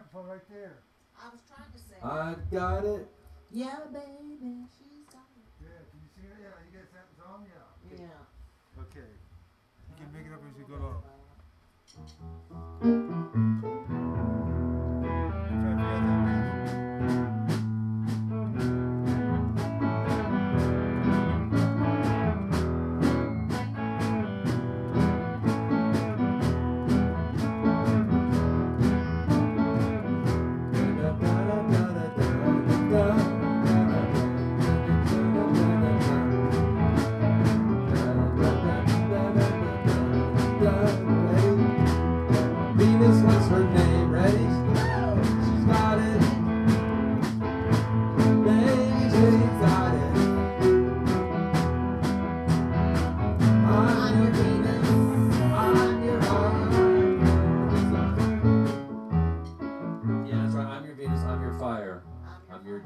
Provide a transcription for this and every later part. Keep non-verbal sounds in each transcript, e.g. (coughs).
microphone right there. I was trying to say. I got it. yeah, baby, she's got it. Yeah, can you sing it? Yeah, you get that song? Yeah. Yeah. Okay. You can make it up as you go along.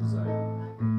Desire.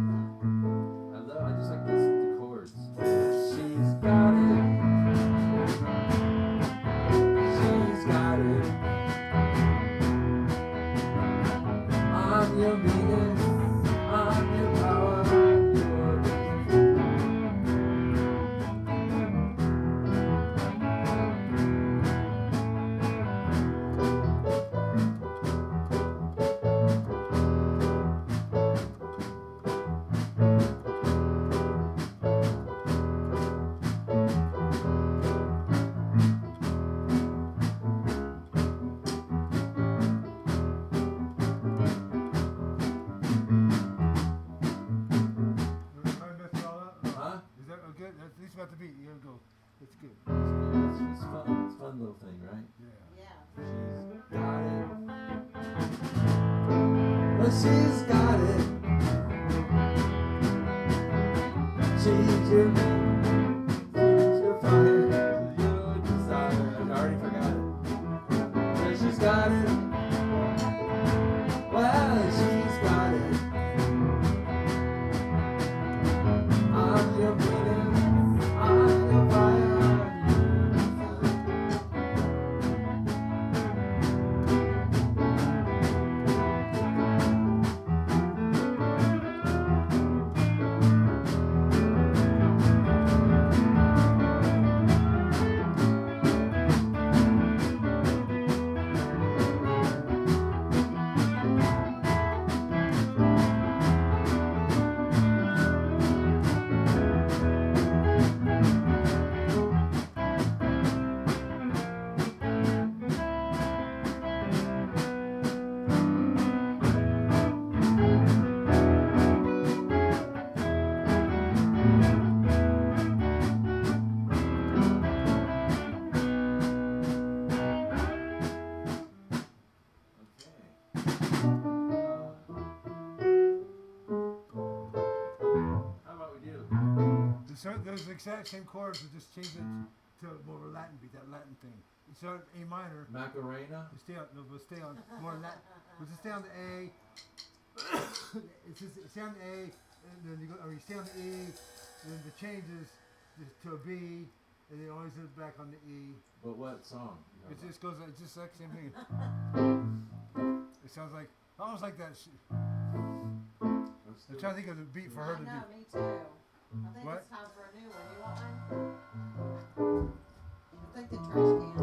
She's got it. She's your exact same chords, but just change it to more of a Latin beat, that Latin thing. It's on A minor. Macarena. We stay on, no, we'll stay on more Latin. We'll just stay on the A. (coughs) it's just stay on the A, and then you go, or you stay on the E, and then the changes to a B, and then always goes back on the E. But what song? It just goes. It's just like same thing. it sounds like almost like that. Sh- I'm trying to think of the beat for her to do. Me too. I think What? it's time for a new one. You want one? I think the trash can.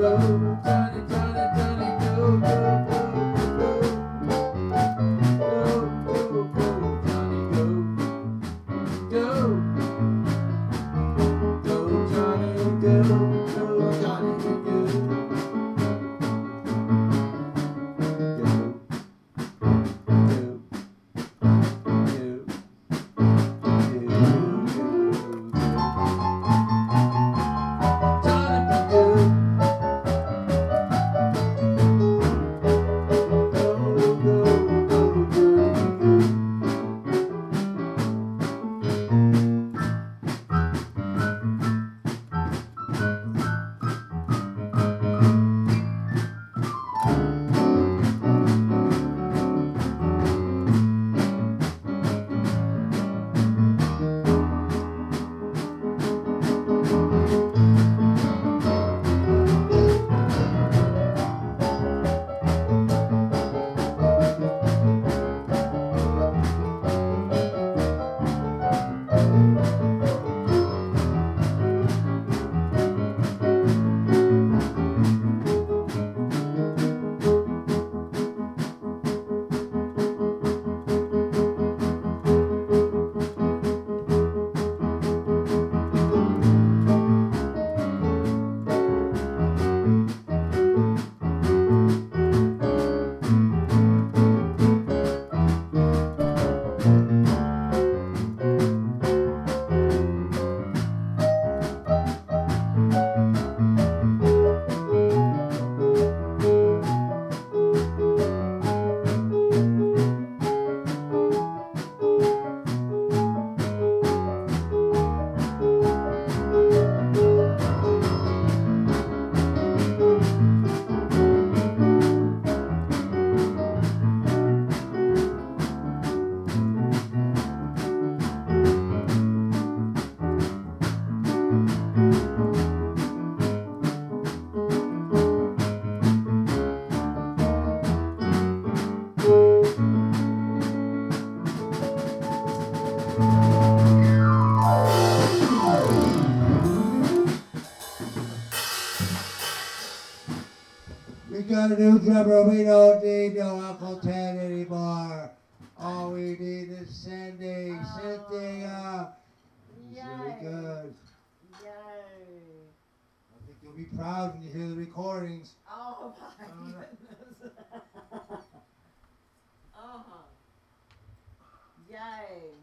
Love. we don't need no Uncle Ted anymore. All we need is Cindy. Oh. Cynthia. Very good. Yay. I think you'll be proud when you hear the recordings. Oh my (laughs) uh, goodness. (laughs) uh-huh. Yay.